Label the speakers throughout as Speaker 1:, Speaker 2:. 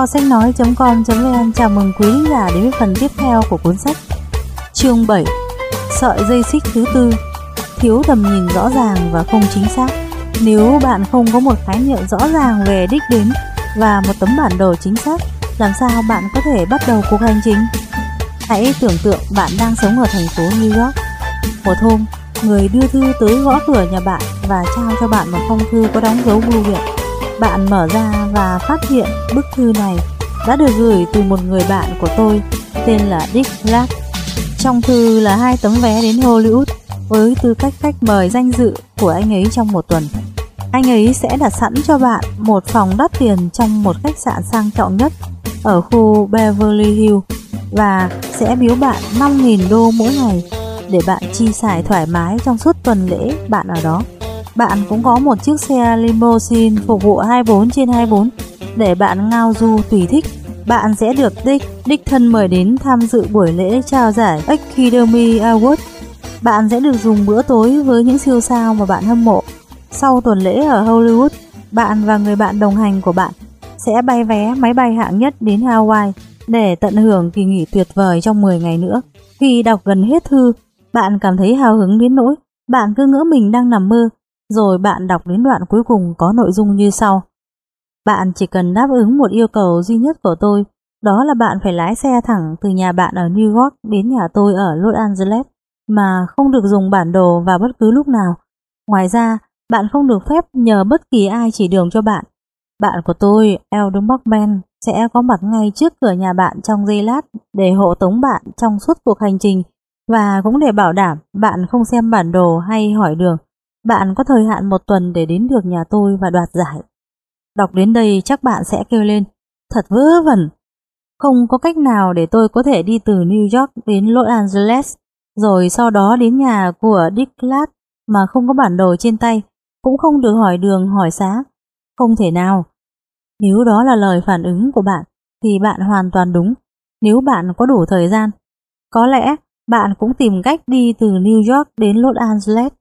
Speaker 1: Kho sách nói.com.vn chào mừng quý khán giả đến với phần tiếp theo của cuốn sách Chương 7 Sợi dây xích thứ tư Thiếu tầm nhìn rõ ràng và không chính xác Nếu bạn không có một khái niệm rõ ràng về đích đến và một tấm bản đồ chính xác làm sao bạn có thể bắt đầu cuộc hành trình? Hãy tưởng tượng bạn đang sống ở thành phố New York. Một hôm, người đưa thư tới gõ cửa nhà bạn và trao cho bạn một phong thư có đóng dấu bưu điện. Bạn mở ra và phát hiện bức thư này đã được gửi từ một người bạn của tôi, tên là Dick Clark. Trong thư là hai tấm vé đến Hollywood với tư cách khách mời danh dự của anh ấy trong một tuần. Anh ấy sẽ đặt sẵn cho bạn một phòng đắt tiền trong một khách sạn sang trọng nhất ở khu Beverly Hills và sẽ biếu bạn 5.000 đô mỗi ngày để bạn chi xài thoải mái trong suốt tuần lễ bạn ở đó. Bạn cũng có một chiếc xe limousine phục vụ 24 trên 24 để bạn ngao du tùy thích. Bạn sẽ được đích đích thân mời đến tham dự buổi lễ trao giải Academy Award. Bạn sẽ được dùng bữa tối với những siêu sao mà bạn hâm mộ. Sau tuần lễ ở Hollywood, bạn và người bạn đồng hành của bạn sẽ bay vé máy bay hạng nhất đến Hawaii để tận hưởng kỳ nghỉ tuyệt vời trong 10 ngày nữa. Khi đọc gần hết thư, bạn cảm thấy hào hứng đến nỗi bạn cứ ngỡ mình đang nằm mơ, rồi bạn đọc đến đoạn cuối cùng có nội dung như sau. Bạn chỉ cần đáp ứng một yêu cầu duy nhất của tôi, đó là bạn phải lái xe thẳng từ nhà bạn ở New York đến nhà tôi ở Los Angeles mà không được dùng bản đồ vào bất cứ lúc nào. Ngoài ra, bạn không được phép nhờ bất kỳ ai chỉ đường cho bạn. Bạn của tôi, Eldon Buckman, sẽ có mặt ngay trước cửa nhà bạn trong giây lát để hộ tống bạn trong suốt cuộc hành trình và cũng để bảo đảm bạn không xem bản đồ hay hỏi đường. Bạn có thời hạn một tuần để đến được nhà tôi và đoạt giải. Đọc đến đây chắc bạn sẽ kêu lên, thật vớ vẩn. Không có cách nào để tôi có thể đi từ New York đến Los Angeles, rồi sau đó đến nhà của Dick Clark mà không có bản đồ trên tay, cũng không được hỏi đường hỏi xá. Không thể nào. Nếu đó là lời phản ứng của bạn, thì bạn hoàn toàn đúng. Nếu bạn có đủ thời gian, có lẽ bạn cũng tìm cách đi từ New York đến Los Angeles.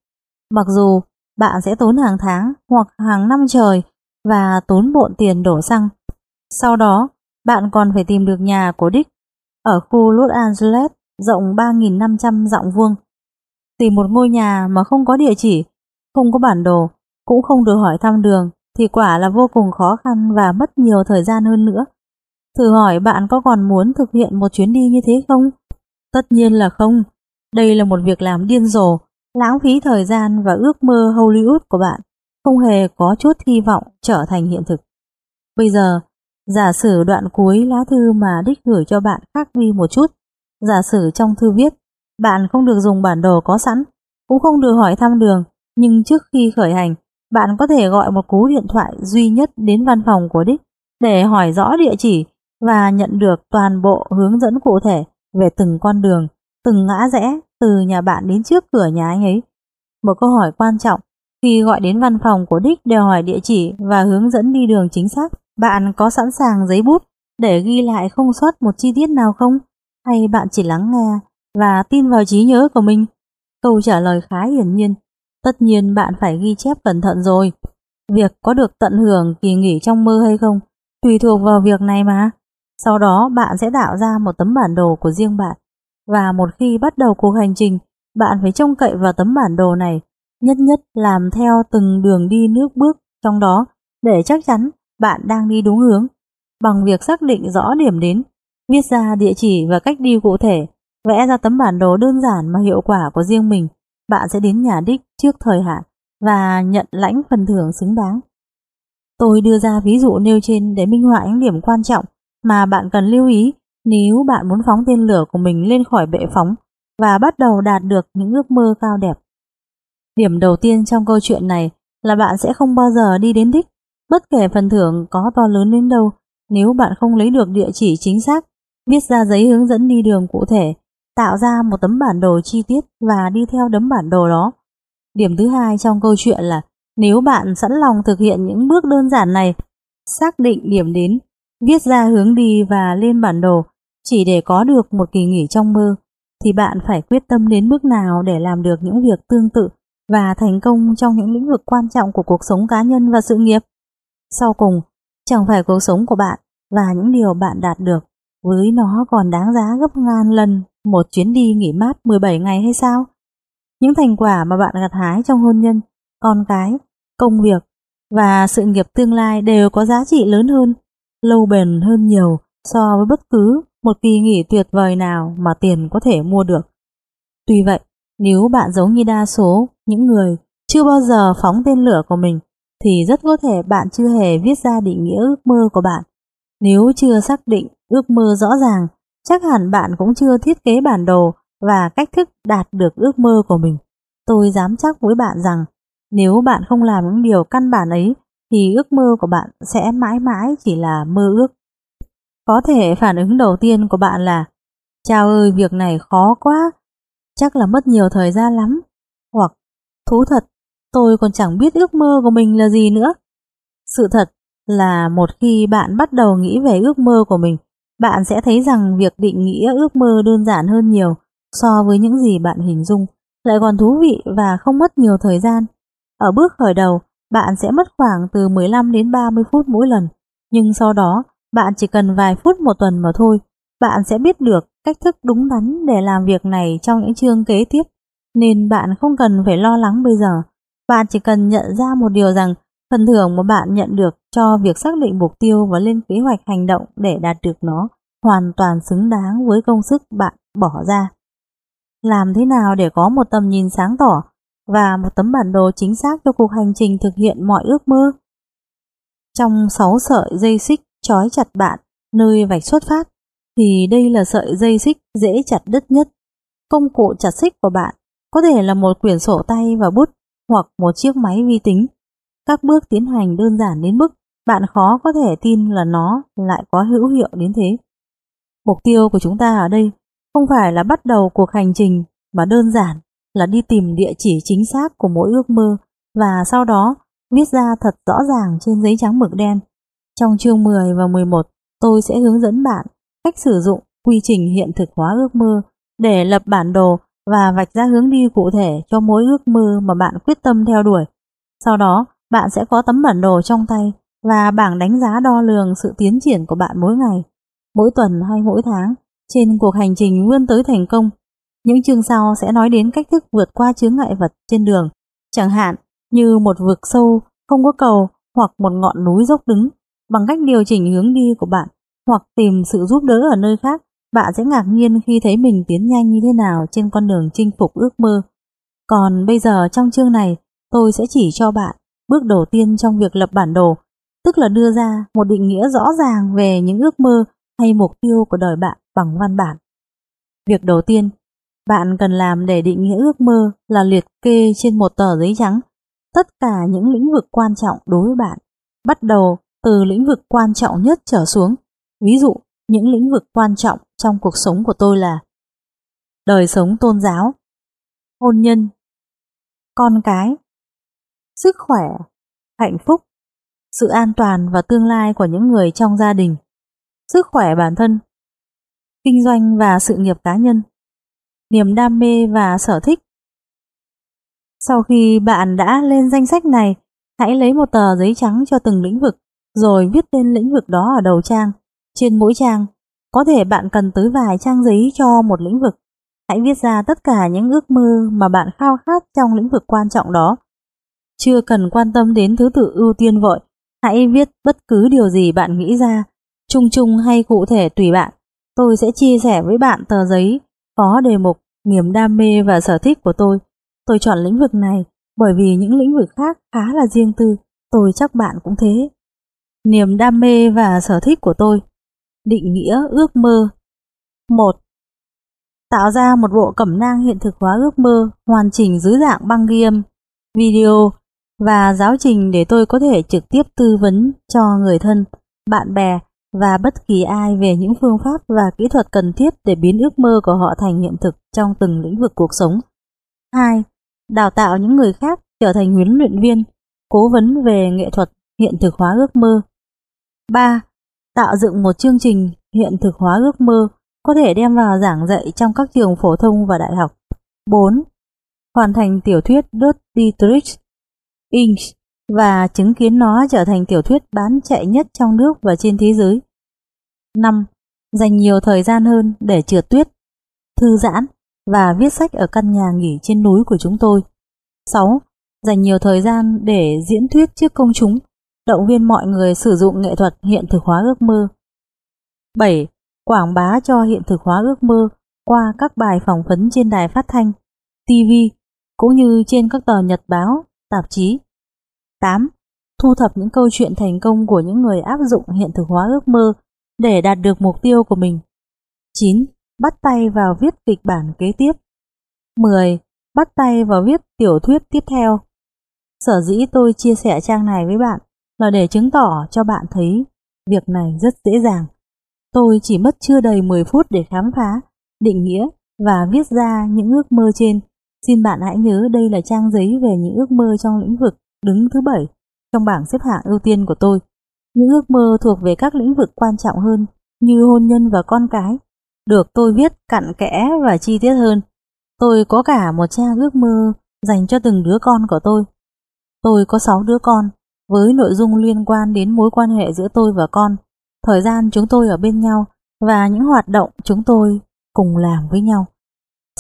Speaker 1: Mặc dù bạn sẽ tốn hàng tháng hoặc hàng năm trời và tốn bộn tiền đổ xăng. Sau đó, bạn còn phải tìm được nhà của Dick ở khu Los Angeles rộng 3.500 dặm vuông. Tìm một ngôi nhà mà không có địa chỉ, không có bản đồ, cũng không được hỏi thăm đường thì quả là vô cùng khó khăn và mất nhiều thời gian hơn nữa. Thử hỏi bạn có còn muốn thực hiện một chuyến đi như thế không? Tất nhiên là không. Đây là một việc làm điên rồ, lãng phí thời gian và ước mơ Hollywood của bạn không hề có chút hy vọng trở thành hiện thực. Bây giờ, giả sử đoạn cuối lá thư mà Đích gửi cho bạn khác đi một chút. Giả sử trong thư viết, bạn không được dùng bản đồ có sẵn, cũng không được hỏi thăm đường, nhưng trước khi khởi hành, bạn có thể gọi một cú điện thoại duy nhất đến văn phòng của Đích để hỏi rõ địa chỉ và nhận được toàn bộ hướng dẫn cụ thể về từng con đường, từng ngã rẽ từ nhà bạn đến trước cửa nhà anh ấy. Một câu hỏi quan trọng khi gọi đến văn phòng của Đích đều hỏi địa chỉ và hướng dẫn đi đường chính xác, bạn có sẵn sàng giấy bút để ghi lại không sót một chi tiết nào không? Hay bạn chỉ lắng nghe và tin vào trí nhớ của mình? Câu trả lời khá hiển nhiên. Tất nhiên bạn phải ghi chép cẩn thận rồi. Việc có được tận hưởng kỳ nghỉ trong mơ hay không tùy thuộc vào việc này mà. Sau đó bạn sẽ tạo ra một tấm bản đồ của riêng bạn. Và một khi bắt đầu cuộc hành trình, bạn phải trông cậy vào tấm bản đồ này, nhất nhất làm theo từng đường đi nước bước trong đó để chắc chắn bạn đang đi đúng hướng. Bằng việc xác định rõ điểm đến, viết ra địa chỉ và cách đi cụ thể, vẽ ra tấm bản đồ đơn giản mà hiệu quả của riêng mình, bạn sẽ đến nhà đích trước thời hạn và nhận lãnh phần thưởng xứng đáng. Tôi đưa ra ví dụ nêu trên để minh họa những điểm quan trọng mà bạn cần lưu ý nếu bạn muốn phóng tên lửa của mình lên khỏi bệ phóng và bắt đầu đạt được những ước mơ cao đẹp. Điểm đầu tiên trong câu chuyện này là bạn sẽ không bao giờ đi đến đích, bất kể phần thưởng có to lớn đến đâu, nếu bạn không lấy được địa chỉ chính xác, viết ra giấy hướng dẫn đi đường cụ thể, tạo ra một tấm bản đồ chi tiết và đi theo tấm bản đồ đó. Điểm thứ hai trong câu chuyện là nếu bạn sẵn lòng thực hiện những bước đơn giản này, xác định điểm đến, viết ra hướng đi và lên bản đồ chỉ để có được một kỳ nghỉ trong mơ, thì bạn phải quyết tâm đến bước nào để làm được những việc tương tự và thành công trong những lĩnh vực quan trọng của cuộc sống cá nhân và sự nghiệp. Sau cùng, chẳng phải cuộc sống của bạn và những điều bạn đạt được với nó còn đáng giá gấp ngàn lần một chuyến đi nghỉ mát 17 ngày hay sao? Những thành quả mà bạn gặt hái trong hôn nhân, con cái, công việc và sự nghiệp tương lai đều có giá trị lớn hơn, lâu bền hơn nhiều so với bất cứ một kỳ nghỉ tuyệt vời nào mà tiền có thể mua được. Tuy vậy, nếu bạn giống như đa số những người chưa bao giờ phóng tên lửa của mình, thì rất có thể bạn chưa hề viết ra định nghĩa ước mơ của bạn. Nếu chưa xác định ước mơ rõ ràng, chắc hẳn bạn cũng chưa thiết kế bản đồ và cách thức đạt được ước mơ của mình. Tôi dám chắc với bạn rằng nếu bạn không làm những điều căn bản ấy thì ước mơ của bạn sẽ mãi mãi chỉ là mơ ước. Có thể phản ứng đầu tiên của bạn là Chào ơi việc này khó quá, chắc là mất nhiều thời gian lắm. Hoặc thú thật, tôi còn chẳng biết ước mơ của mình là gì nữa. Sự thật là một khi bạn bắt đầu nghĩ về ước mơ của mình, bạn sẽ thấy rằng việc định nghĩa ước mơ đơn giản hơn nhiều so với những gì bạn hình dung, lại còn thú vị và không mất nhiều thời gian. Ở bước khởi đầu, bạn sẽ mất khoảng từ 15 đến 30 phút mỗi lần, nhưng sau đó bạn chỉ cần vài phút một tuần mà thôi, bạn sẽ biết được cách thức đúng đắn để làm việc này trong những chương kế tiếp, nên bạn không cần phải lo lắng bây giờ. Bạn chỉ cần nhận ra một điều rằng phần thưởng mà bạn nhận được cho việc xác định mục tiêu và lên kế hoạch hành động để đạt được nó hoàn toàn xứng đáng với công sức bạn bỏ ra. Làm thế nào để có một tầm nhìn sáng tỏ và một tấm bản đồ chính xác cho cuộc hành trình thực hiện mọi ước mơ? Trong 6 sợi dây xích trói chặt bạn nơi vạch xuất phát, thì đây là sợi dây xích dễ chặt đứt nhất. Công cụ chặt xích của bạn có thể là một quyển sổ tay và bút hoặc một chiếc máy vi tính. Các bước tiến hành đơn giản đến mức bạn khó có thể tin là nó lại có hữu hiệu đến thế. Mục tiêu của chúng ta ở đây không phải là bắt đầu cuộc hành trình mà đơn giản là đi tìm địa chỉ chính xác của mỗi ước mơ và sau đó viết ra thật rõ ràng trên giấy trắng mực đen. Trong chương 10 và 11, tôi sẽ hướng dẫn bạn cách sử dụng quy trình hiện thực hóa ước mơ để lập bản đồ và vạch ra hướng đi cụ thể cho mỗi ước mơ mà bạn quyết tâm theo đuổi. Sau đó, bạn sẽ có tấm bản đồ trong tay và bảng đánh giá đo lường sự tiến triển của bạn mỗi ngày, mỗi tuần hay mỗi tháng trên cuộc hành trình vươn tới thành công. Những chương sau sẽ nói đến cách thức vượt qua chướng ngại vật trên đường, chẳng hạn như một vực sâu không có cầu hoặc một ngọn núi dốc đứng bằng cách điều chỉnh hướng đi của bạn hoặc tìm sự giúp đỡ ở nơi khác, bạn sẽ ngạc nhiên khi thấy mình tiến nhanh như thế nào trên con đường chinh phục ước mơ. Còn bây giờ trong chương này, tôi sẽ chỉ cho bạn bước đầu tiên trong việc lập bản đồ, tức là đưa ra một định nghĩa rõ ràng về những ước mơ hay mục tiêu của đời bạn bằng văn bản. Việc đầu tiên, bạn cần làm để định nghĩa ước mơ là liệt kê trên một tờ giấy trắng. Tất cả những lĩnh vực quan trọng đối với bạn, bắt đầu từ lĩnh vực quan trọng nhất trở xuống. Ví dụ, những lĩnh vực quan trọng trong cuộc sống của tôi là đời sống tôn giáo, hôn nhân, con cái, sức khỏe, hạnh phúc, sự an toàn và tương lai của những người trong gia đình, sức khỏe bản thân, kinh doanh và sự nghiệp cá nhân, niềm đam mê và sở thích. Sau khi bạn đã lên danh sách này, hãy lấy một tờ giấy trắng cho từng lĩnh vực, rồi viết tên lĩnh vực đó ở đầu trang. Trên mỗi trang, có thể bạn cần tới vài trang giấy cho một lĩnh vực. Hãy viết ra tất cả những ước mơ mà bạn khao khát trong lĩnh vực quan trọng đó. Chưa cần quan tâm đến thứ tự ưu tiên vội, hãy viết bất cứ điều gì bạn nghĩ ra, chung chung hay cụ thể tùy bạn. Tôi sẽ chia sẻ với bạn tờ giấy có đề mục niềm đam mê và sở thích của tôi. Tôi chọn lĩnh vực này bởi vì những lĩnh vực khác khá là riêng tư, tôi chắc bạn cũng thế. Niềm đam mê và sở thích của tôi Định nghĩa ước mơ 1. Tạo ra một bộ cẩm nang hiện thực hóa ước mơ hoàn chỉnh dưới dạng băng ghi âm, video và giáo trình để tôi có thể trực tiếp tư vấn cho người thân, bạn bè và bất kỳ ai về những phương pháp và kỹ thuật cần thiết để biến ước mơ của họ thành hiện thực trong từng lĩnh vực cuộc sống. 2. Đào tạo những người khác trở thành huấn luyện viên, cố vấn về nghệ thuật hiện thực hóa ước mơ. 3 tạo dựng một chương trình hiện thực hóa ước mơ có thể đem vào giảng dạy trong các trường phổ thông và đại học. 4. Hoàn thành tiểu thuyết Dirty Tricks Inc và chứng kiến nó trở thành tiểu thuyết bán chạy nhất trong nước và trên thế giới. 5. Dành nhiều thời gian hơn để trượt tuyết, thư giãn và viết sách ở căn nhà nghỉ trên núi của chúng tôi. 6. Dành nhiều thời gian để diễn thuyết trước công chúng, động viên mọi người sử dụng nghệ thuật hiện thực hóa ước mơ. 7. Quảng bá cho hiện thực hóa ước mơ qua các bài phỏng vấn trên đài phát thanh, TV, cũng như trên các tờ nhật báo, tạp chí. 8. Thu thập những câu chuyện thành công của những người áp dụng hiện thực hóa ước mơ để đạt được mục tiêu của mình. 9. Bắt tay vào viết kịch bản kế tiếp. 10. Bắt tay vào viết tiểu thuyết tiếp theo. Sở dĩ tôi chia sẻ trang này với bạn là để chứng tỏ cho bạn thấy việc này rất dễ dàng. Tôi chỉ mất chưa đầy 10 phút để khám phá, định nghĩa và viết ra những ước mơ trên. Xin bạn hãy nhớ đây là trang giấy về những ước mơ trong lĩnh vực đứng thứ bảy trong bảng xếp hạng ưu tiên của tôi. Những ước mơ thuộc về các lĩnh vực quan trọng hơn như hôn nhân và con cái, được tôi viết cặn kẽ và chi tiết hơn. Tôi có cả một trang ước mơ dành cho từng đứa con của tôi. Tôi có 6 đứa con, với nội dung liên quan đến mối quan hệ giữa tôi và con, thời gian chúng tôi ở bên nhau và những hoạt động chúng tôi cùng làm với nhau.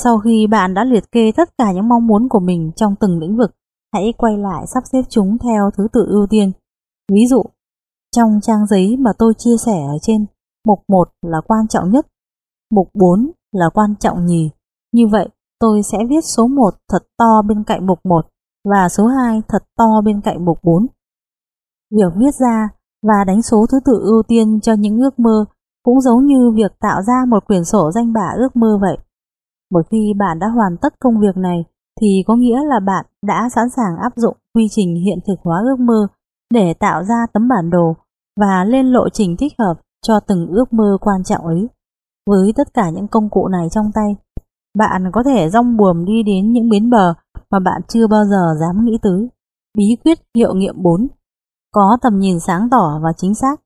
Speaker 1: Sau khi bạn đã liệt kê tất cả những mong muốn của mình trong từng lĩnh vực, hãy quay lại sắp xếp chúng theo thứ tự ưu tiên. Ví dụ, trong trang giấy mà tôi chia sẻ ở trên, mục 1 là quan trọng nhất, mục 4 là quan trọng nhì. Như vậy, tôi sẽ viết số 1 thật to bên cạnh mục 1 và số 2 thật to bên cạnh mục 4. Việc viết ra và đánh số thứ tự ưu tiên cho những ước mơ cũng giống như việc tạo ra một quyển sổ danh bạ ước mơ vậy. Một khi bạn đã hoàn tất công việc này thì có nghĩa là bạn đã sẵn sàng áp dụng quy trình hiện thực hóa ước mơ để tạo ra tấm bản đồ và lên lộ trình thích hợp cho từng ước mơ quan trọng ấy. Với tất cả những công cụ này trong tay, bạn có thể rong buồm đi đến những bến bờ mà bạn chưa bao giờ dám nghĩ tới. Bí quyết hiệu nghiệm 4 Có tầm nhìn sáng tỏ và chính xác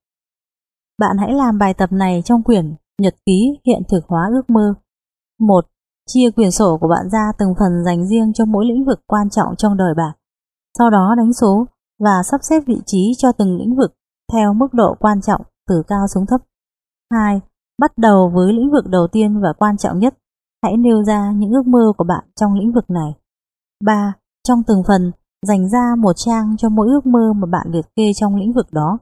Speaker 1: Bạn hãy làm bài tập này trong quyển Nhật ký hiện thực hóa ước mơ 1. Chia quyển sổ của bạn ra từng phần dành riêng cho mỗi lĩnh vực quan trọng trong đời bạn. Sau đó đánh số và sắp xếp vị trí cho từng lĩnh vực theo mức độ quan trọng từ cao xuống thấp. 2. Bắt đầu với lĩnh vực đầu tiên và quan trọng nhất. Hãy nêu ra những ước mơ của bạn trong lĩnh vực này. 3. Trong từng phần, dành ra một trang cho mỗi ước mơ mà bạn liệt kê trong lĩnh vực đó.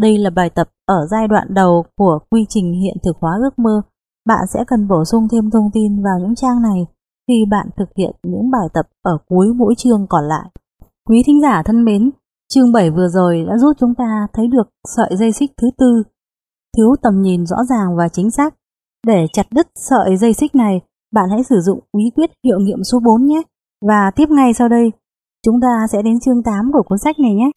Speaker 1: Đây là bài tập ở giai đoạn đầu của quy trình hiện thực hóa ước mơ. Bạn sẽ cần bổ sung thêm thông tin vào những trang này khi bạn thực hiện những bài tập ở cuối mỗi chương còn lại. Quý thính giả thân mến, chương 7 vừa rồi đã giúp chúng ta thấy được sợi dây xích thứ tư, thiếu tầm nhìn rõ ràng và chính xác. Để chặt đứt sợi dây xích này, bạn hãy sử dụng bí quyết hiệu nghiệm số 4 nhé. Và tiếp ngay sau đây, chúng ta sẽ đến chương 8 của cuốn sách này nhé.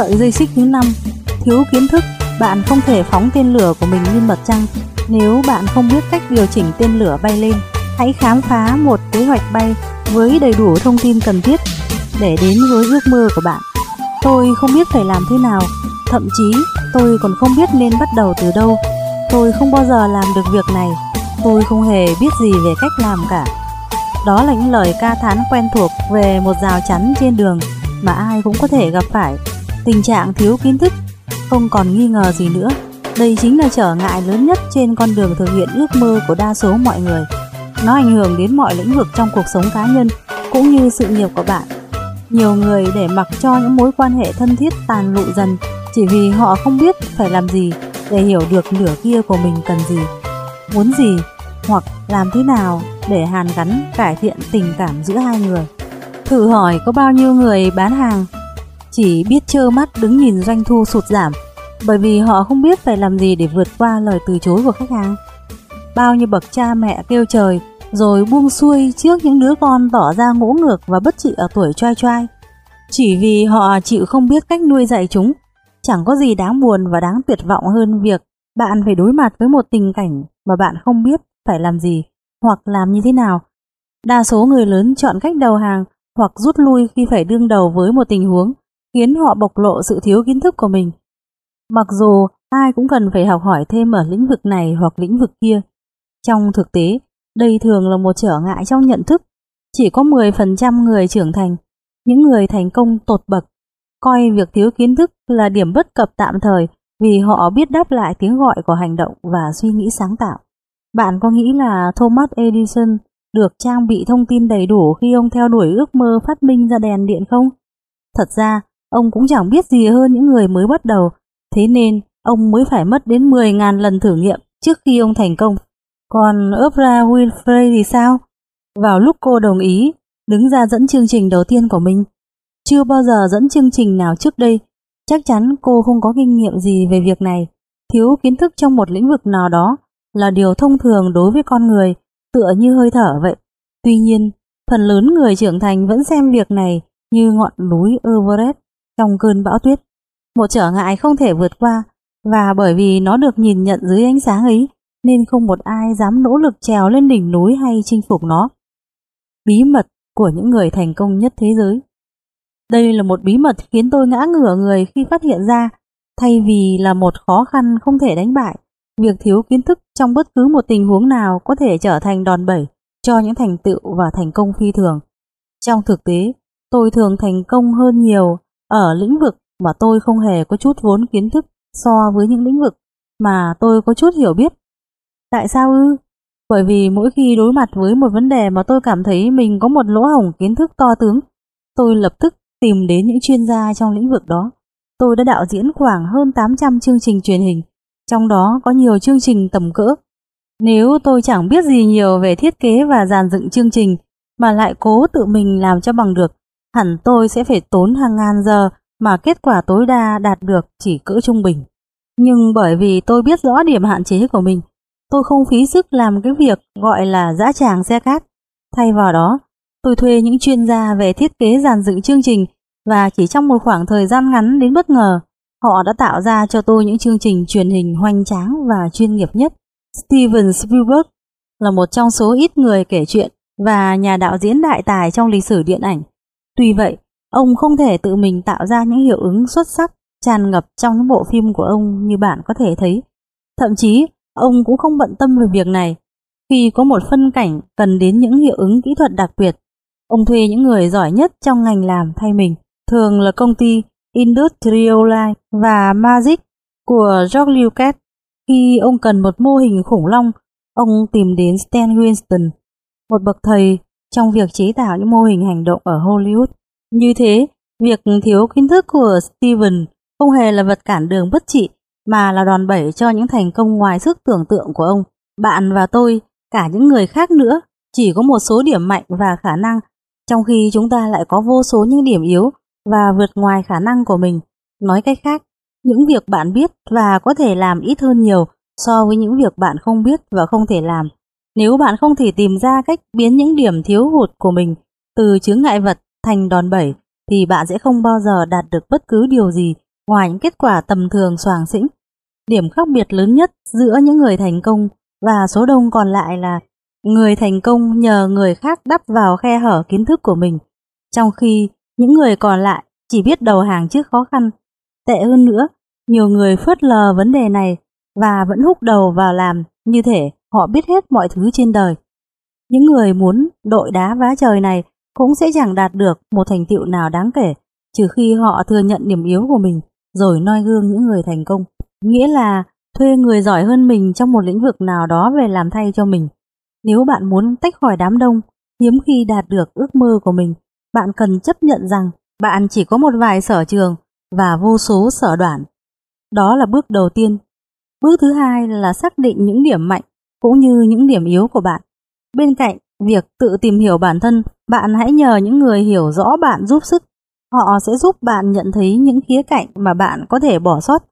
Speaker 1: Sợi dây xích thứ 5 Thiếu kiến thức, bạn không thể phóng tên lửa của mình lên mặt trăng nếu bạn không biết cách điều chỉnh tên lửa bay lên. Hãy khám phá một kế hoạch bay với đầy đủ thông tin cần thiết để đến với ước mơ của bạn. Tôi không biết phải làm thế nào, thậm chí tôi còn không biết nên bắt đầu từ đâu. Tôi không bao giờ làm được việc này, tôi không hề biết gì về cách làm cả. Đó là những lời ca thán quen thuộc về một rào chắn trên đường mà ai cũng có thể gặp phải. Tình trạng thiếu kiến thức không còn nghi ngờ gì nữa. Đây chính là trở ngại lớn nhất trên con đường thực hiện ước mơ của đa số mọi người. Nó ảnh hưởng đến mọi lĩnh vực trong cuộc sống cá nhân cũng như sự nghiệp của bạn. Nhiều người để mặc cho những mối quan hệ thân thiết tàn lụi dần chỉ vì họ không biết phải làm gì để hiểu được nửa kia của mình cần gì, muốn gì hoặc làm thế nào để hàn gắn cải thiện tình cảm giữa hai người. Thử hỏi có bao nhiêu người bán hàng chỉ biết trơ mắt đứng nhìn doanh thu sụt giảm bởi vì họ không biết phải làm gì để vượt qua lời từ chối của khách hàng. Bao nhiêu bậc cha mẹ kêu trời rồi buông xuôi trước những đứa con tỏ ra ngỗ ngược và bất trị ở tuổi trai trai. Chỉ vì họ chịu không biết cách nuôi dạy chúng, chẳng có gì đáng buồn và đáng tuyệt vọng hơn việc bạn phải đối mặt với một tình cảnh mà bạn không biết phải làm gì hoặc làm như thế nào. Đa số người lớn chọn cách đầu hàng hoặc rút lui khi phải đương đầu với một tình huống khiến họ bộc lộ sự thiếu kiến thức của mình. Mặc dù ai cũng cần phải học hỏi thêm ở lĩnh vực này hoặc lĩnh vực kia. Trong thực tế, đây thường là một trở ngại trong nhận thức. Chỉ có 10% người trưởng thành, những người thành công tột bậc, coi việc thiếu kiến thức là điểm bất cập tạm thời vì họ biết đáp lại tiếng gọi của hành động và suy nghĩ sáng tạo. Bạn có nghĩ là Thomas Edison được trang bị thông tin đầy đủ khi ông theo đuổi ước mơ phát minh ra đèn điện không? Thật ra, ông cũng chẳng biết gì hơn những người mới bắt đầu, thế nên ông mới phải mất đến 10.000 lần thử nghiệm trước khi ông thành công. Còn Oprah Winfrey thì sao? Vào lúc cô đồng ý đứng ra dẫn chương trình đầu tiên của mình, chưa bao giờ dẫn chương trình nào trước đây, chắc chắn cô không có kinh nghiệm gì về việc này. Thiếu kiến thức trong một lĩnh vực nào đó là điều thông thường đối với con người, tựa như hơi thở vậy. Tuy nhiên, phần lớn người trưởng thành vẫn xem việc này như ngọn núi Everest trong cơn bão tuyết. Một trở ngại không thể vượt qua, và bởi vì nó được nhìn nhận dưới ánh sáng ấy, nên không một ai dám nỗ lực trèo lên đỉnh núi hay chinh phục nó. Bí mật của những người thành công nhất thế giới Đây là một bí mật khiến tôi ngã ngửa người khi phát hiện ra, thay vì là một khó khăn không thể đánh bại, việc thiếu kiến thức trong bất cứ một tình huống nào có thể trở thành đòn bẩy cho những thành tựu và thành công phi thường. Trong thực tế, tôi thường thành công hơn nhiều ở lĩnh vực mà tôi không hề có chút vốn kiến thức so với những lĩnh vực mà tôi có chút hiểu biết. Tại sao ư? Bởi vì mỗi khi đối mặt với một vấn đề mà tôi cảm thấy mình có một lỗ hổng kiến thức to tướng, tôi lập tức tìm đến những chuyên gia trong lĩnh vực đó. Tôi đã đạo diễn khoảng hơn 800 chương trình truyền hình, trong đó có nhiều chương trình tầm cỡ. Nếu tôi chẳng biết gì nhiều về thiết kế và dàn dựng chương trình mà lại cố tự mình làm cho bằng được, hẳn tôi sẽ phải tốn hàng ngàn giờ mà kết quả tối đa đạt được chỉ cỡ trung bình. Nhưng bởi vì tôi biết rõ điểm hạn chế của mình, tôi không phí sức làm cái việc gọi là dã tràng xe cát. Thay vào đó, tôi thuê những chuyên gia về thiết kế dàn dựng chương trình và chỉ trong một khoảng thời gian ngắn đến bất ngờ, họ đã tạo ra cho tôi những chương trình truyền hình hoành tráng và chuyên nghiệp nhất. Steven Spielberg là một trong số ít người kể chuyện và nhà đạo diễn đại tài trong lịch sử điện ảnh. Tuy vậy, ông không thể tự mình tạo ra những hiệu ứng xuất sắc tràn ngập trong những bộ phim của ông như bạn có thể thấy. Thậm chí, ông cũng không bận tâm về việc này. Khi có một phân cảnh cần đến những hiệu ứng kỹ thuật đặc biệt, ông thuê những người giỏi nhất trong ngành làm thay mình, thường là công ty Industrial Light và Magic của George Lucas. Khi ông cần một mô hình khủng long, ông tìm đến Stan Winston, một bậc thầy trong việc chế tạo những mô hình hành động ở Hollywood. Như thế, việc thiếu kiến thức của Steven không hề là vật cản đường bất trị mà là đòn bẩy cho những thành công ngoài sức tưởng tượng của ông. Bạn và tôi, cả những người khác nữa, chỉ có một số điểm mạnh và khả năng, trong khi chúng ta lại có vô số những điểm yếu và vượt ngoài khả năng của mình. Nói cách khác, những việc bạn biết và có thể làm ít hơn nhiều so với những việc bạn không biết và không thể làm. Nếu bạn không thể tìm ra cách biến những điểm thiếu hụt của mình từ chướng ngại vật thành đòn bẩy, thì bạn sẽ không bao giờ đạt được bất cứ điều gì ngoài những kết quả tầm thường soàng xĩnh. Điểm khác biệt lớn nhất giữa những người thành công và số đông còn lại là người thành công nhờ người khác đắp vào khe hở kiến thức của mình, trong khi những người còn lại chỉ biết đầu hàng trước khó khăn. Tệ hơn nữa, nhiều người phớt lờ vấn đề này và vẫn húc đầu vào làm như thể họ biết hết mọi thứ trên đời. Những người muốn đội đá vá trời này cũng sẽ chẳng đạt được một thành tựu nào đáng kể trừ khi họ thừa nhận điểm yếu của mình rồi noi gương những người thành công. Nghĩa là thuê người giỏi hơn mình trong một lĩnh vực nào đó về làm thay cho mình. Nếu bạn muốn tách khỏi đám đông, hiếm khi đạt được ước mơ của mình, bạn cần chấp nhận rằng bạn chỉ có một vài sở trường và vô số sở đoạn. Đó là bước đầu tiên. Bước thứ hai là xác định những điểm mạnh cũng như những điểm yếu của bạn. Bên cạnh việc tự tìm hiểu bản thân, bạn hãy nhờ những người hiểu rõ bạn giúp sức. Họ sẽ giúp bạn nhận thấy những khía cạnh mà bạn có thể bỏ sót.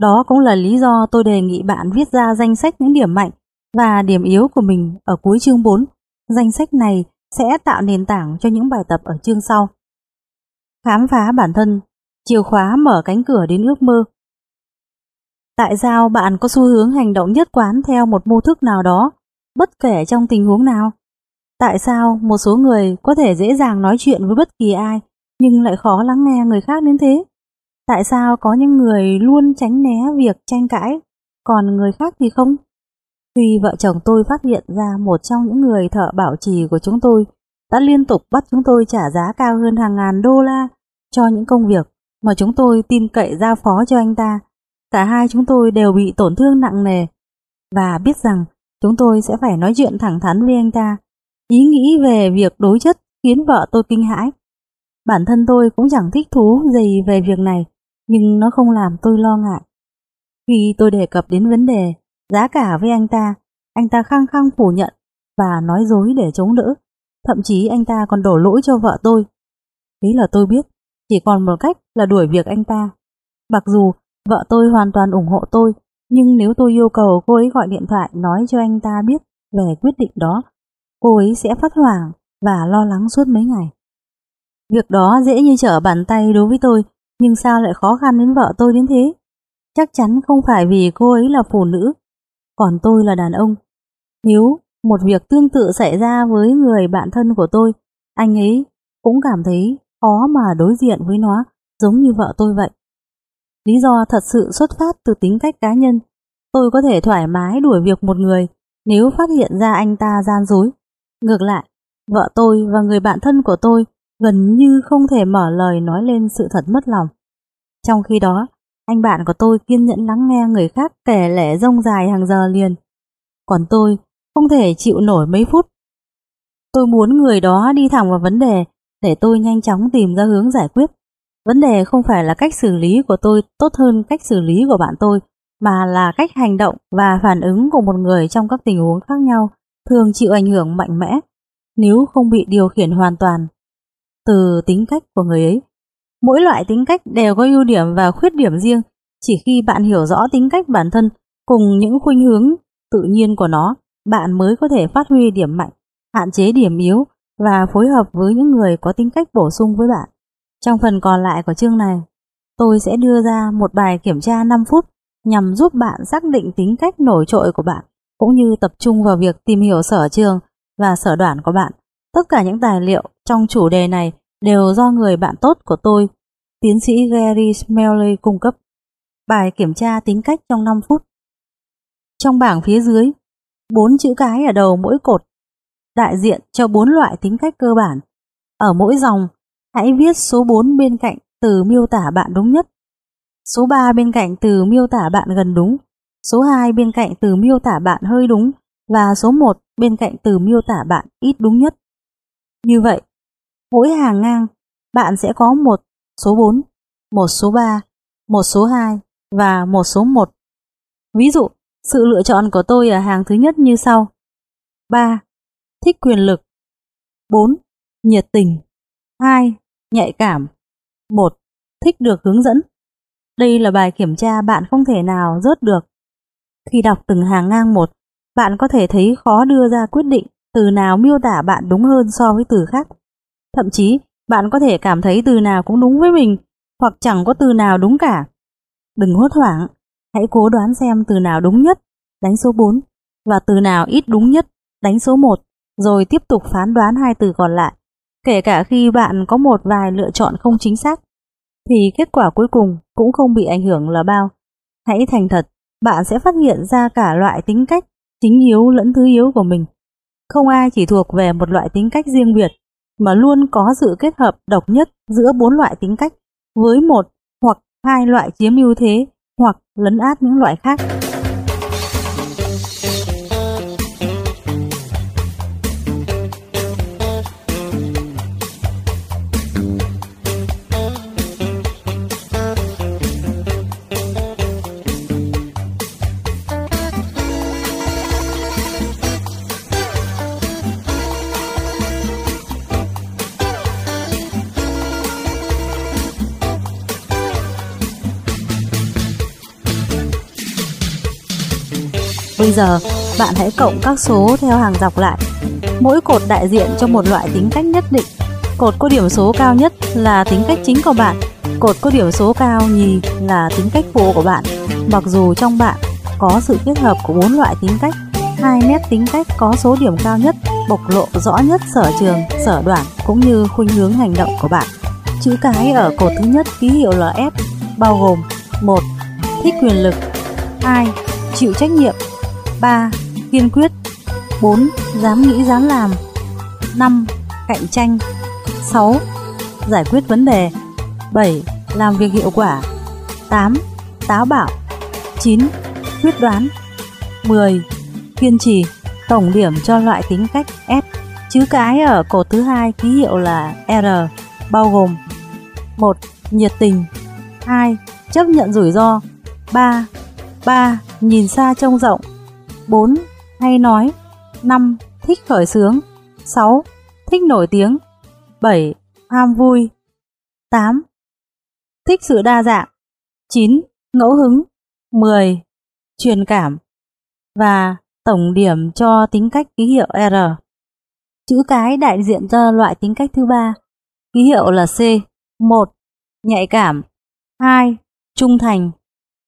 Speaker 1: Đó cũng là lý do tôi đề nghị bạn viết ra danh sách những điểm mạnh và điểm yếu của mình ở cuối chương 4. Danh sách này sẽ tạo nền tảng cho những bài tập ở chương sau. Khám phá bản thân, chìa khóa mở cánh cửa đến ước mơ. Tại sao bạn có xu hướng hành động nhất quán theo một mô thức nào đó, bất kể trong tình huống nào? Tại sao một số người có thể dễ dàng nói chuyện với bất kỳ ai, nhưng lại khó lắng nghe người khác đến thế? Tại sao có những người luôn tránh né việc tranh cãi, còn người khác thì không? Khi vợ chồng tôi phát hiện ra một trong những người thợ bảo trì của chúng tôi đã liên tục bắt chúng tôi trả giá cao hơn hàng ngàn đô la cho những công việc mà chúng tôi tin cậy giao phó cho anh ta. Cả hai chúng tôi đều bị tổn thương nặng nề và biết rằng chúng tôi sẽ phải nói chuyện thẳng thắn với anh ta. Ý nghĩ về việc đối chất khiến vợ tôi kinh hãi. Bản thân tôi cũng chẳng thích thú gì về việc này, nhưng nó không làm tôi lo ngại. Khi tôi đề cập đến vấn đề giá cả với anh ta, anh ta khăng khăng phủ nhận và nói dối để chống đỡ. Thậm chí anh ta còn đổ lỗi cho vợ tôi. Thế là tôi biết, chỉ còn một cách là đuổi việc anh ta. Mặc dù vợ tôi hoàn toàn ủng hộ tôi, nhưng nếu tôi yêu cầu cô ấy gọi điện thoại nói cho anh ta biết về quyết định đó, cô ấy sẽ phát hoảng và lo lắng suốt mấy ngày. Việc đó dễ như trở bàn tay đối với tôi, nhưng sao lại khó khăn đến vợ tôi đến thế? Chắc chắn không phải vì cô ấy là phụ nữ, còn tôi là đàn ông. Nếu một việc tương tự xảy ra với người bạn thân của tôi, anh ấy cũng cảm thấy khó mà đối diện với nó giống như vợ tôi vậy. Lý do thật sự xuất phát từ tính cách cá nhân. Tôi có thể thoải mái đuổi việc một người nếu phát hiện ra anh ta gian dối. Ngược lại, vợ tôi và người bạn thân của tôi gần như không thể mở lời nói lên sự thật mất lòng. Trong khi đó, anh bạn của tôi kiên nhẫn lắng nghe người khác kể lẻ rông dài hàng giờ liền. Còn tôi không thể chịu nổi mấy phút. Tôi muốn người đó đi thẳng vào vấn đề để tôi nhanh chóng tìm ra hướng giải quyết. Vấn đề không phải là cách xử lý của tôi tốt hơn cách xử lý của bạn tôi, mà là cách hành động và phản ứng của một người trong các tình huống khác nhau thường chịu ảnh hưởng mạnh mẽ nếu không bị điều khiển hoàn toàn từ tính cách của người ấy. Mỗi loại tính cách đều có ưu điểm và khuyết điểm riêng, chỉ khi bạn hiểu rõ tính cách bản thân cùng những khuynh hướng tự nhiên của nó, bạn mới có thể phát huy điểm mạnh, hạn chế điểm yếu và phối hợp với những người có tính cách bổ sung với bạn. Trong phần còn lại của chương này, tôi sẽ đưa ra một bài kiểm tra 5 phút nhằm giúp bạn xác định tính cách nổi trội của bạn, cũng như tập trung vào việc tìm hiểu sở trường và sở đoản của bạn. Tất cả những tài liệu trong chủ đề này đều do người bạn tốt của tôi, tiến sĩ Gary Smalley cung cấp. Bài kiểm tra tính cách trong 5 phút. Trong bảng phía dưới, bốn chữ cái ở đầu mỗi cột đại diện cho bốn loại tính cách cơ bản. Ở mỗi dòng, hãy viết số 4 bên cạnh từ miêu tả bạn đúng nhất, số 3 bên cạnh từ miêu tả bạn gần đúng, số 2 bên cạnh từ miêu tả bạn hơi đúng và số 1 bên cạnh từ miêu tả bạn ít đúng nhất. Như vậy, mỗi hàng ngang bạn sẽ có một số 4, một số 3, một số 2 và một số 1. Ví dụ, sự lựa chọn của tôi ở hàng thứ nhất như sau. 3 thích quyền lực. 4. Nhiệt tình. 2. Nhạy cảm. 1. Thích được hướng dẫn. Đây là bài kiểm tra bạn không thể nào rớt được. Khi đọc từng hàng ngang một, bạn có thể thấy khó đưa ra quyết định từ nào miêu tả bạn đúng hơn so với từ khác. Thậm chí, bạn có thể cảm thấy từ nào cũng đúng với mình, hoặc chẳng có từ nào đúng cả. Đừng hốt hoảng, hãy cố đoán xem từ nào đúng nhất, đánh số 4, và từ nào ít đúng nhất, đánh số 1 rồi tiếp tục phán đoán hai từ còn lại. Kể cả khi bạn có một vài lựa chọn không chính xác, thì kết quả cuối cùng cũng không bị ảnh hưởng là bao. Hãy thành thật, bạn sẽ phát hiện ra cả loại tính cách, chính yếu lẫn thứ yếu của mình. Không ai chỉ thuộc về một loại tính cách riêng biệt, mà luôn có sự kết hợp độc nhất giữa bốn loại tính cách, với một hoặc hai loại chiếm ưu thế hoặc lấn át những loại khác. Giờ, bạn hãy cộng các số theo hàng dọc lại. Mỗi cột đại diện cho một loại tính cách nhất định. Cột có điểm số cao nhất là tính cách chính của bạn, Cột có điểm số cao nhì là tính cách phụ của bạn. Mặc dù trong bạn có sự kết hợp của bốn loại tính cách, hai nét tính cách có số điểm cao nhất, bộc lộ rõ nhất sở trường, sở đoản cũng như khuynh hướng hành động của bạn. Chữ cái ở cột thứ nhất ký hiệu là F, bao gồm một Thích quyền lực 2. Chịu trách nhiệm 3. Kiên quyết 4. Dám nghĩ, dám làm 5. Cạnh tranh 6. Giải quyết vấn đề 7. Làm việc hiệu quả 8. Táo bạo 9. Quyết đoán 10. Kiên trì, Tổng điểm cho loại tính cách S Chữ cái ở cột thứ hai, ký hiệu là R, bao gồm 1. Nhiệt tình 2. Chấp nhận rủi ro 3. 3. Nhìn xa trông rộng 4. Hay nói 5. Thích khởi sướng 6. Thích nổi tiếng 7. Ham vui 8. Thích sự đa dạng 9. Ngẫu hứng 10. Truyền cảm và tổng điểm cho tính cách ký hiệu R. Chữ cái đại diện cho loại tính cách thứ ba, ký hiệu là C. 1. Nhạy cảm 2. Trung thành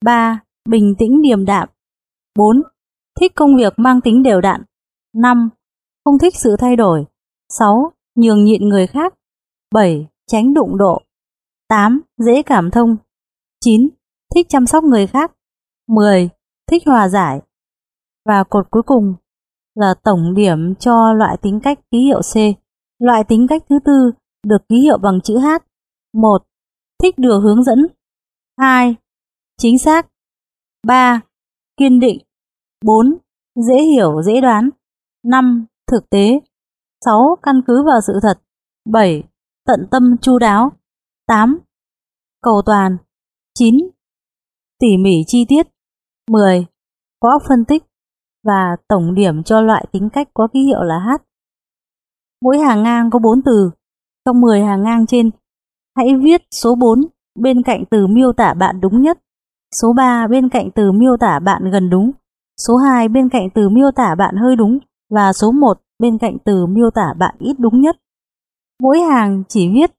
Speaker 1: 3. Bình tĩnh điềm đạm 4. Thích công việc mang tính đều đặn 5. Không thích sự thay đổi 6. Nhường nhịn người khác 7. Tránh đụng độ 8. Dễ cảm thông 9. Thích chăm sóc người khác 10. Thích hòa giải Và cột cuối cùng là tổng điểm cho loại tính cách ký hiệu C. Loại tính cách thứ tư được ký hiệu bằng chữ H. 1. Thích được hướng dẫn 2. Chính xác 3. Kiên định 4. Dễ hiểu, dễ đoán 5. Thực tế 6. Căn cứ vào sự thật 7. Tận tâm chu đáo 8. Cầu toàn 9. Tỉ mỉ chi tiết 10. Có phân tích và tổng điểm cho loại tính cách có ký hiệu là H. Mỗi hàng ngang có 4 từ. Trong 10 hàng ngang trên, hãy viết số 4 bên cạnh từ miêu tả bạn đúng nhất, số 3 bên cạnh từ miêu tả bạn gần đúng, số 2 bên cạnh từ miêu tả bạn hơi đúng và số 1 bên cạnh từ miêu tả bạn ít đúng nhất. Mỗi hàng chỉ viết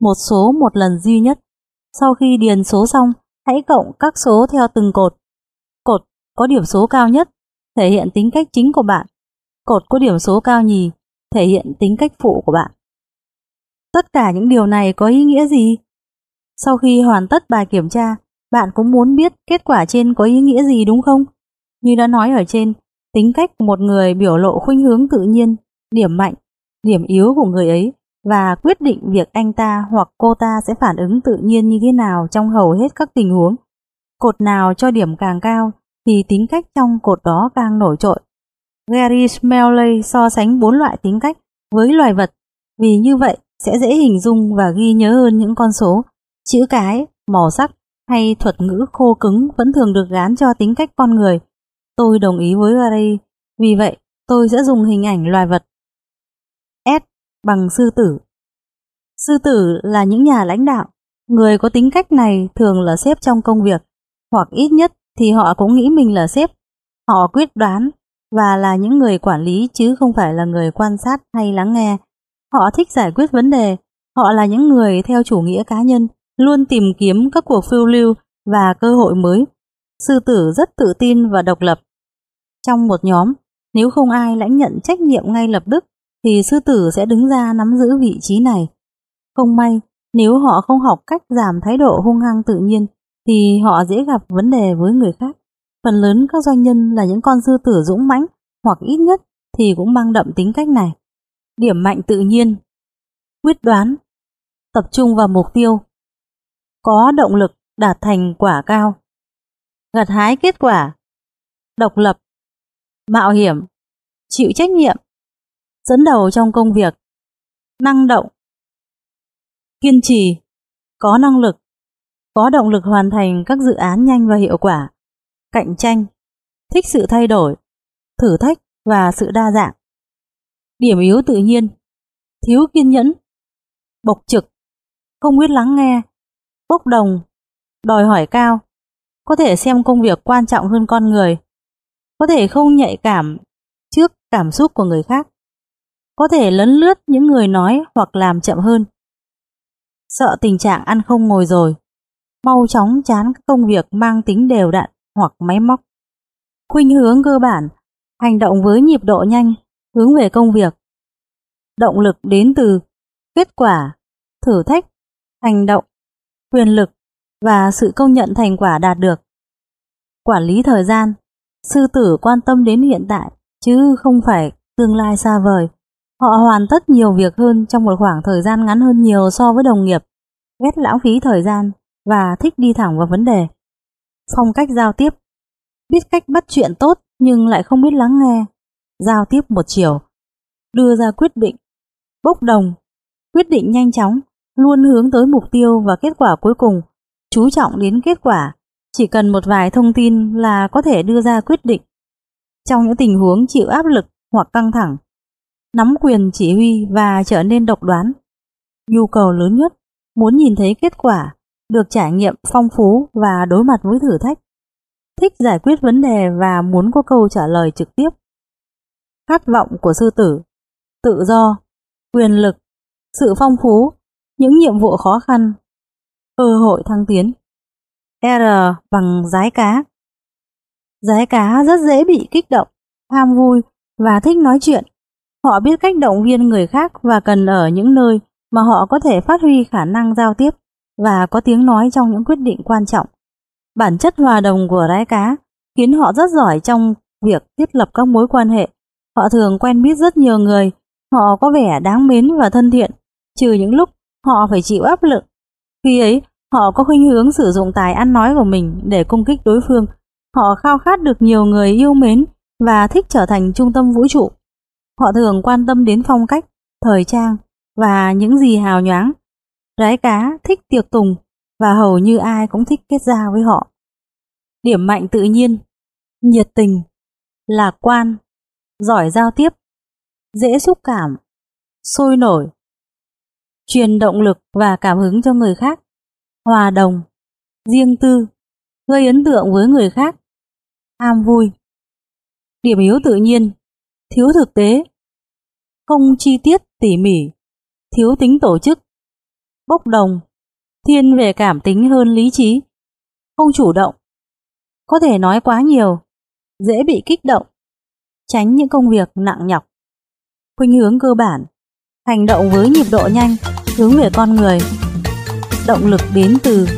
Speaker 1: một số một lần duy nhất. Sau khi điền số xong, hãy cộng các số theo từng cột. Cột có điểm số cao nhất thể hiện tính cách chính của bạn. Cột có điểm số cao nhì thể hiện tính cách phụ của bạn. Tất cả những điều này có ý nghĩa gì? Sau khi hoàn tất bài kiểm tra, bạn cũng muốn biết kết quả trên có ý nghĩa gì đúng không? Như đã nói ở trên, tính cách của một người biểu lộ khuynh hướng tự nhiên, điểm mạnh, điểm yếu của người ấy và quyết định việc anh ta hoặc cô ta sẽ phản ứng tự nhiên như thế nào trong hầu hết các tình huống. Cột nào cho điểm càng cao thì tính cách trong cột đó càng nổi trội. Gary Smalley so sánh bốn loại tính cách với loài vật vì như vậy sẽ dễ hình dung và ghi nhớ hơn những con số, chữ cái, màu sắc hay thuật ngữ khô cứng vẫn thường được gán cho tính cách con người. Tôi đồng ý với Gary, vì vậy tôi sẽ dùng hình ảnh loài vật. S bằng sư tử. Sư tử là những nhà lãnh đạo, người có tính cách này thường là sếp trong công việc, hoặc ít nhất thì họ cũng nghĩ mình là sếp. Họ quyết đoán và là những người quản lý chứ không phải là người quan sát hay lắng nghe. Họ thích giải quyết vấn đề, họ là những người theo chủ nghĩa cá nhân, luôn tìm kiếm các cuộc phiêu lưu và cơ hội mới. Sư tử rất tự tin và độc lập. Trong một nhóm, nếu không ai lãnh nhận trách nhiệm ngay lập tức, thì sư tử sẽ đứng ra nắm giữ vị trí này. Không may, nếu họ không học cách giảm thái độ hung hăng tự nhiên, thì họ dễ gặp vấn đề với người khác. Phần lớn các doanh nhân là những con sư tử dũng mãnh, hoặc ít nhất thì cũng mang đậm tính cách này. Điểm mạnh tự nhiên, quyết đoán, tập trung vào mục tiêu, có động lực đạt thành quả cao, gặt hái kết quả, độc lập, mạo hiểm, chịu trách nhiệm, dẫn đầu trong công việc, năng động, kiên trì, có năng lực, có động lực hoàn thành các dự án nhanh và hiệu quả, cạnh tranh, thích sự thay đổi, thử thách và sự đa dạng. Điểm yếu tự nhiên, thiếu kiên nhẫn, bộc trực, không biết lắng nghe, bốc đồng, đòi hỏi cao, có thể xem công việc quan trọng hơn con người, có thể không nhạy cảm trước cảm xúc của người khác, có thể lấn lướt những người nói hoặc làm chậm hơn. sợ tình trạng ăn không ngồi rồi, mau chóng chán các công việc mang tính đều đặn hoặc máy móc. Khuynh hướng cơ bản, hành động với nhịp độ nhanh, hướng về công việc. Động lực đến từ kết quả, thử thách, hành động, quyền lực và sự công nhận thành quả đạt được. Quản lý thời gian, sư tử quan tâm đến hiện tại chứ không phải tương lai xa vời. Họ hoàn tất nhiều việc hơn trong một khoảng thời gian ngắn hơn nhiều so với đồng nghiệp, ghét lãng phí thời gian và thích đi thẳng vào vấn đề. Phong cách giao tiếp Biết cách bắt chuyện tốt nhưng lại không biết lắng nghe. Giao tiếp một chiều. Đưa ra quyết định. Bốc đồng. Quyết định nhanh chóng, luôn hướng tới mục tiêu và kết quả cuối cùng. Chú trọng đến kết quả. Chỉ cần một vài thông tin là có thể đưa ra quyết định. Trong những tình huống chịu áp lực hoặc căng thẳng, nắm quyền chỉ huy và trở nên độc đoán. Nhu cầu lớn nhất, muốn nhìn thấy kết quả, được trải nghiệm phong phú và đối mặt với thử thách. Thích giải quyết vấn đề và muốn có câu trả lời trực tiếp. Khát vọng của sư tử, tự do, quyền lực, sự phong phú, những nhiệm vụ khó khăn, cơ hội thăng tiến. R bằng giái cá. Giái cá rất dễ bị kích động, ham vui và thích nói chuyện. Họ biết cách động viên người khác và cần ở những nơi mà họ có thể phát huy khả năng giao tiếp và có tiếng nói trong những quyết định quan trọng. Bản chất hòa đồng của rái cá khiến họ rất giỏi trong việc thiết lập các mối quan hệ. Họ thường quen biết rất nhiều người, họ có vẻ đáng mến và thân thiện, trừ những lúc họ phải chịu áp lực. Khi ấy, họ có khuynh hướng sử dụng tài ăn nói của mình để công kích đối phương. Họ khao khát được nhiều người yêu mến và thích trở thành trung tâm vũ trụ. Họ thường quan tâm đến phong cách, thời trang và những gì hào nhoáng. Rái cá thích tiệc tùng và hầu như ai cũng thích kết giao với họ. Điểm mạnh tự nhiên, nhiệt tình, lạc quan, giỏi giao tiếp, dễ xúc cảm, sôi nổi, truyền động lực và cảm hứng cho người khác, hòa đồng, riêng tư, gây ấn tượng với người khác, ham vui. Điểm yếu tự nhiên, thiếu thực tế, không chi tiết tỉ mỉ, thiếu tính tổ chức, bốc đồng, thiên về cảm tính hơn lý trí, không chủ động, có thể nói quá nhiều, dễ bị kích động, tránh những công việc nặng nhọc. Khuynh hướng cơ bản, hành động với nhịp độ nhanh, hướng về con người. Động lực đến từ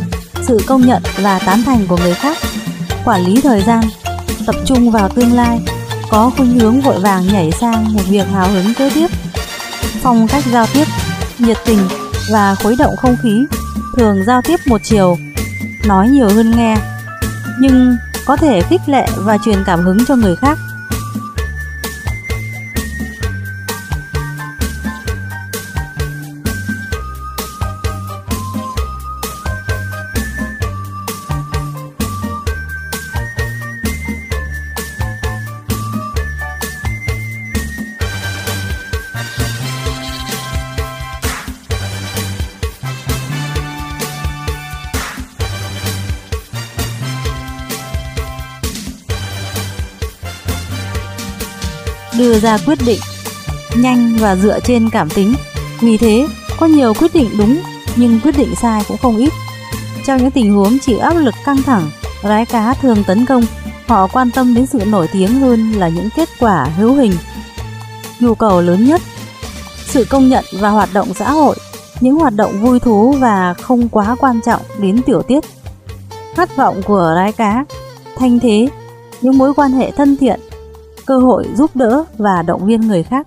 Speaker 1: sự công nhận và tán thành của người khác, quản lý thời gian, tập trung vào tương lai, có khuynh hướng vội vàng nhảy sang một việc hào hứng kế tiếp. Phong cách giao tiếp, nhiệt tình và khuấy động không khí, thường giao tiếp một chiều, nói nhiều hơn nghe, nhưng có thể khích lệ và truyền cảm hứng cho người khác. Đưa ra quyết định nhanh và dựa trên cảm tính. Vì thế, có nhiều quyết định đúng nhưng quyết định sai cũng không ít. Trong những tình huống chịu áp lực căng thẳng, rái cá thường tấn công, họ quan tâm đến sự nổi tiếng hơn là những kết quả hữu hình. Nhu cầu lớn nhất, sự công nhận và hoạt động xã hội, những hoạt động vui thú và không quá quan trọng đến tiểu tiết. Khát vọng của rái cá, thanh thế, những mối quan hệ thân thiện cơ hội giúp đỡ và động viên người khác,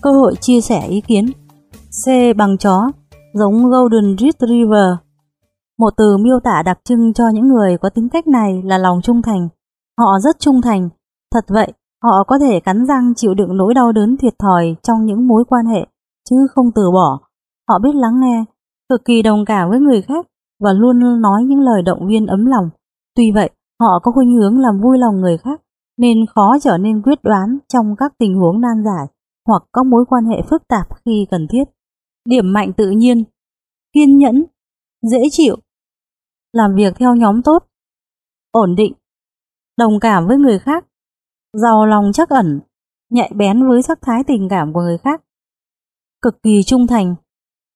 Speaker 1: cơ hội chia sẻ ý kiến. C bằng chó, giống Golden Retriever. Một từ miêu tả đặc trưng cho những người có tính cách này là lòng trung thành. Họ rất trung thành, thật vậy, họ có thể cắn răng chịu đựng nỗi đau đớn thiệt thòi trong những mối quan hệ, chứ không từ bỏ. Họ biết lắng nghe, cực kỳ đồng cảm với người khác và luôn nói những lời động viên ấm lòng. Tuy vậy, họ có khuynh hướng làm vui lòng người khác nên khó trở nên quyết đoán trong các tình huống nan giải hoặc các mối quan hệ phức tạp khi cần thiết. Điểm mạnh tự nhiên, kiên nhẫn, dễ chịu, làm việc theo nhóm tốt, ổn định, đồng cảm với người khác, giàu lòng chắc ẩn, nhạy bén với sắc thái tình cảm của người khác, cực kỳ trung thành,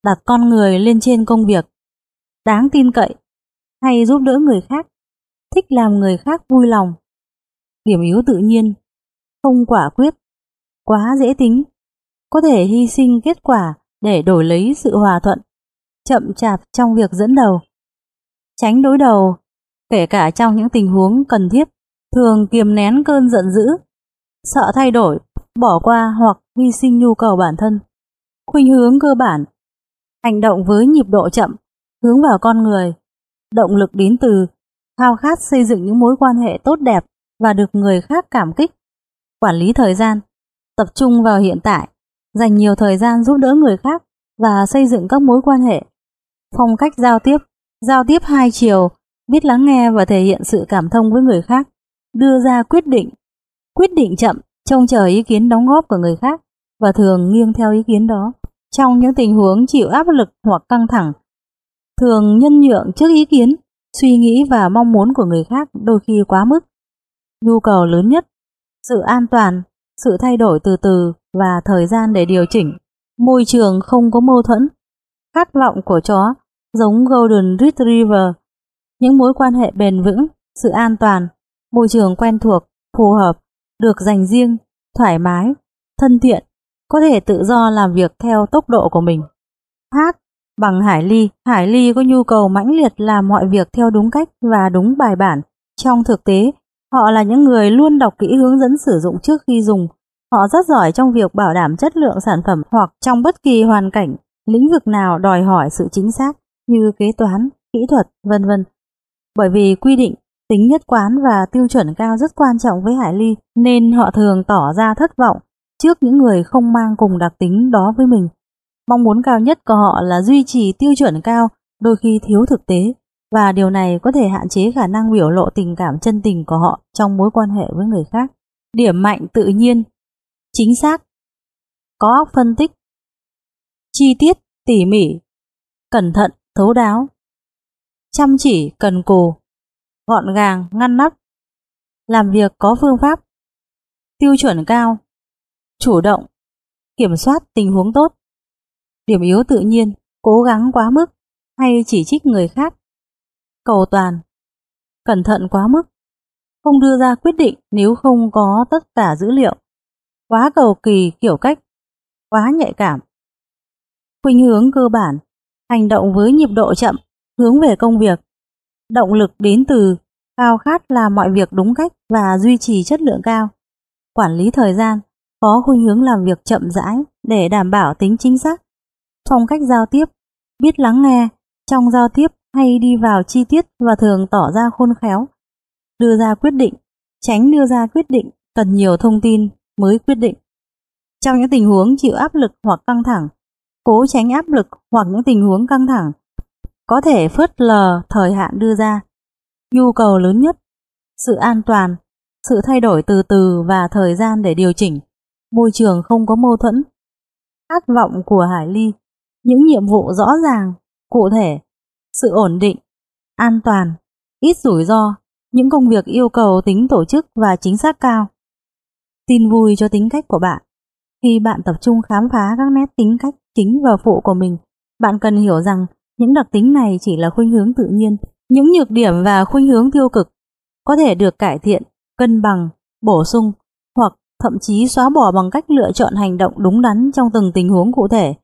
Speaker 1: đặt con người lên trên công việc, đáng tin cậy, hay giúp đỡ người khác, thích làm người khác vui lòng. Điểm yếu tự nhiên, không quả quyết, quá dễ tính, có thể hy sinh kết quả để đổi lấy sự hòa thuận, chậm chạp trong việc dẫn đầu. Tránh đối đầu, kể cả trong những tình huống cần thiết, thường kiềm nén cơn giận dữ, sợ thay đổi, bỏ qua hoặc hy sinh nhu cầu bản thân. Khuynh hướng cơ bản, hành động với nhịp độ chậm, hướng vào con người, động lực đến từ khao khát xây dựng những mối quan hệ tốt đẹp và được người khác cảm kích. Quản lý thời gian, tập trung vào hiện tại, dành nhiều thời gian giúp đỡ người khác và xây dựng các mối quan hệ. Phong cách giao tiếp, giao tiếp hai chiều, biết lắng nghe và thể hiện sự cảm thông với người khác, đưa ra quyết định, quyết định chậm, trông chờ ý kiến đóng góp của người khác và thường nghiêng theo ý kiến đó. Trong những tình huống chịu áp lực hoặc căng thẳng, thường nhân nhượng trước ý kiến, suy nghĩ và mong muốn của người khác đôi khi quá mức. Nhu cầu lớn nhất, sự an toàn, sự thay đổi từ từ và thời gian để điều chỉnh. Môi trường không có mâu thuẫn. Khát vọng của chó giống Golden Retriever. Những mối quan hệ bền vững, sự an toàn, môi trường quen thuộc, phù hợp, được dành riêng, thoải mái, thân thiện, có thể tự do làm việc theo tốc độ của mình. Hát bằng Hải Ly, Hải Ly có nhu cầu mãnh liệt làm mọi việc theo đúng cách và đúng bài bản. Trong thực tế, họ là những người luôn đọc kỹ hướng dẫn sử dụng trước khi dùng. Họ rất giỏi trong việc bảo đảm chất lượng sản phẩm hoặc trong bất kỳ hoàn cảnh, lĩnh vực nào đòi hỏi sự chính xác như kế toán, kỹ thuật, vân vân. Bởi vì quy định, tính nhất quán và tiêu chuẩn cao rất quan trọng với Hải Ly nên họ thường tỏ ra thất vọng trước những người không mang cùng đặc tính đó với mình. Mong muốn cao nhất của họ là duy trì tiêu chuẩn cao, đôi khi thiếu thực tế, và điều này có thể hạn chế khả năng biểu lộ tình cảm chân tình của họ trong mối quan hệ với người khác. Điểm mạnh tự nhiên, chính xác, có óc phân tích, chi tiết, tỉ mỉ, cẩn thận, thấu đáo, chăm chỉ, cần cù, gọn gàng, ngăn nắp, làm việc có phương pháp, tiêu chuẩn cao, chủ động, kiểm soát tình huống tốt. Điểm yếu tự nhiên, cố gắng quá mức hay chỉ trích người khác. Cầu toàn, cẩn thận quá mức, không đưa ra quyết định nếu không có tất cả dữ liệu. Quá cầu kỳ kiểu cách, quá nhạy cảm. Khuynh hướng cơ bản, hành động với nhịp độ chậm, hướng về công việc. Động lực đến từ khao khát làm mọi việc đúng cách và duy trì chất lượng cao. Quản lý thời gian, có khuynh hướng làm việc chậm rãi để đảm bảo tính chính xác. Phong cách giao tiếp, biết lắng nghe, trong giao tiếp hay đi vào chi tiết và thường tỏ ra khôn khéo. Đưa ra quyết định, tránh đưa ra quyết định cần nhiều thông tin mới quyết định. Trong những tình huống chịu áp lực hoặc căng thẳng, cố tránh áp lực hoặc những tình huống căng thẳng, có thể phớt lờ thời hạn đưa ra. Nhu cầu lớn nhất, sự an toàn, sự thay đổi từ từ và thời gian để điều chỉnh môi trường không có mâu thuẫn. Khát vọng của Hải Ly, những nhiệm vụ rõ ràng, cụ thể, sự ổn định, an toàn, ít rủi ro, những công việc yêu cầu tính tổ chức và chính xác cao. Tin vui cho tính cách của bạn. Khi bạn tập trung khám phá các nét tính cách chính và phụ của mình, bạn cần hiểu rằng những đặc tính này chỉ là khuynh hướng tự nhiên. Những nhược điểm và khuynh hướng tiêu cực có thể được cải thiện, cân bằng, bổ sung hoặc thậm chí xóa bỏ bằng cách lựa chọn hành động đúng đắn trong từng tình huống cụ thể.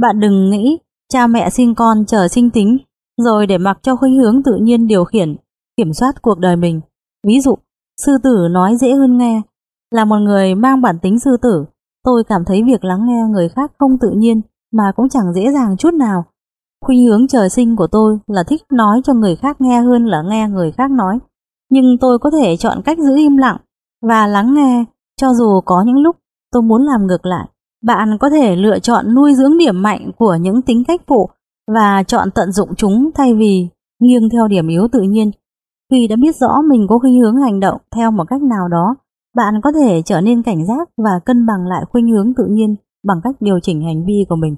Speaker 1: Bạn đừng nghĩ cha mẹ sinh con chờ sinh tính rồi để mặc cho khuynh hướng tự nhiên điều khiển, kiểm soát cuộc đời mình. Ví dụ, sư tử nói dễ hơn nghe. Là một người mang bản tính sư tử, tôi cảm thấy việc lắng nghe người khác không tự nhiên mà cũng chẳng dễ dàng chút nào. Khuynh hướng trời sinh của tôi là thích nói cho người khác nghe hơn là nghe người khác nói. Nhưng tôi có thể chọn cách giữ im lặng và lắng nghe cho dù có những lúc tôi muốn làm ngược lại, bạn có thể lựa chọn nuôi dưỡng điểm mạnh của những tính cách phụ và chọn tận dụng chúng thay vì nghiêng theo điểm yếu tự nhiên. Khi đã biết rõ mình có khuynh hướng hành động theo một cách nào đó, bạn có thể trở nên cảnh giác và cân bằng lại khuynh hướng tự nhiên bằng cách điều chỉnh hành vi của mình.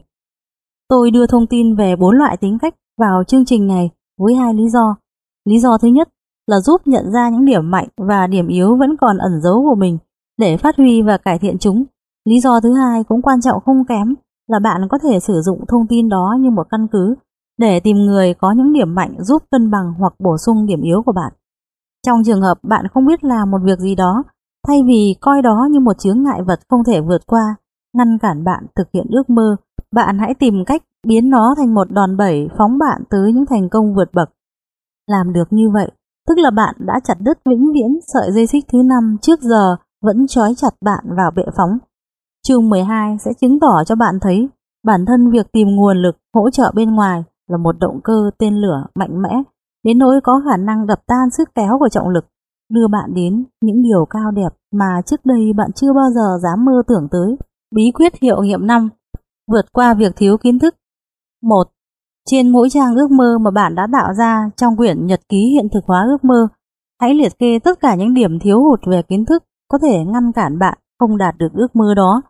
Speaker 1: Tôi đưa thông tin về bốn loại tính cách vào chương trình này với hai lý do. Lý do thứ nhất là giúp nhận ra những điểm mạnh và điểm yếu vẫn còn ẩn giấu của mình để phát huy và cải thiện chúng. Lý do thứ hai cũng quan trọng không kém là bạn có thể sử dụng thông tin đó như một căn cứ để tìm người có những điểm mạnh giúp cân bằng hoặc bổ sung điểm yếu của bạn. Trong trường hợp bạn không biết làm một việc gì đó, thay vì coi đó như một chướng ngại vật không thể vượt qua, ngăn cản bạn thực hiện ước mơ, bạn hãy tìm cách biến nó thành một đòn bẩy phóng bạn tới những thành công vượt bậc. Làm được như vậy, tức là bạn đã chặt đứt vĩnh viễn sợi dây xích thứ năm trước giờ vẫn trói chặt bạn vào bệ phóng. Chương 12 sẽ chứng tỏ cho bạn thấy bản thân việc tìm nguồn lực hỗ trợ bên ngoài là một động cơ tên lửa mạnh mẽ đến nỗi có khả năng đập tan sức kéo của trọng lực, đưa bạn đến những điều cao đẹp mà trước đây bạn chưa bao giờ dám mơ tưởng tới. Bí quyết hiệu nghiệm 5 Vượt qua việc thiếu kiến thức 1. Trên mỗi trang ước mơ mà bạn đã tạo ra trong quyển nhật ký hiện thực hóa ước mơ, hãy liệt kê tất cả những điểm thiếu hụt về kiến thức có thể ngăn cản bạn không đạt được ước mơ đó.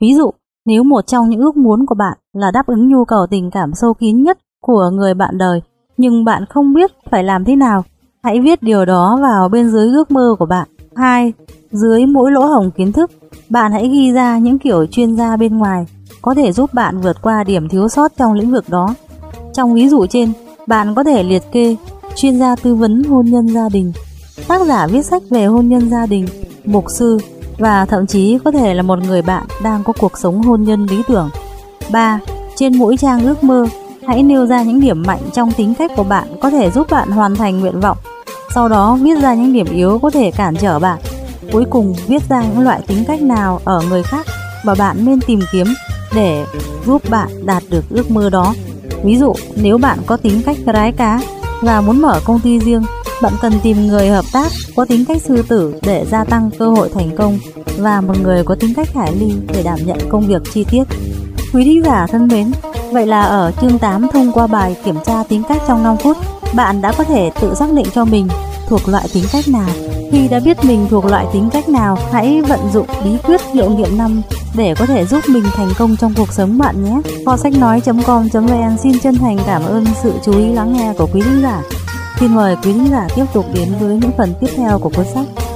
Speaker 1: Ví dụ, nếu một trong những ước muốn của bạn là đáp ứng nhu cầu tình cảm sâu kín nhất của người bạn đời, nhưng bạn không biết phải làm thế nào, hãy viết điều đó vào bên dưới ước mơ của bạn. 2. Dưới mỗi lỗ hổng kiến thức, bạn hãy ghi ra những kiểu chuyên gia bên ngoài có thể giúp bạn vượt qua điểm thiếu sót trong lĩnh vực đó. Trong ví dụ trên, bạn có thể liệt kê chuyên gia tư vấn hôn nhân gia đình, tác giả viết sách về hôn nhân gia đình, mục sư và thậm chí có thể là một người bạn đang có cuộc sống hôn nhân lý tưởng. 3. Trên mỗi trang ước mơ, hãy nêu ra những điểm mạnh trong tính cách của bạn có thể giúp bạn hoàn thành nguyện vọng. Sau đó viết ra những điểm yếu có thể cản trở bạn. Cuối cùng viết ra những loại tính cách nào ở người khác mà bạn nên tìm kiếm để giúp bạn đạt được ước mơ đó. Ví dụ, nếu bạn có tính cách rái cá và muốn mở công ty riêng, bạn cần tìm người hợp tác có tính cách sư tử để gia tăng cơ hội thành công và một người có tính cách hải ly để đảm nhận công việc chi tiết. Quý thính giả thân mến, vậy là ở chương 8 thông qua bài kiểm tra tính cách trong 5 phút, bạn đã có thể tự xác định cho mình thuộc loại tính cách nào. Khi đã biết mình thuộc loại tính cách nào, hãy vận dụng bí quyết hiệu nghiệm 5 để có thể giúp mình thành công trong cuộc sống bạn nhé. Kho sách nói.com.vn xin chân thành cảm ơn sự chú ý lắng nghe của quý thính giả. Xin mời quý khán giả tiếp tục đến với những phần tiếp theo của cuốn sách.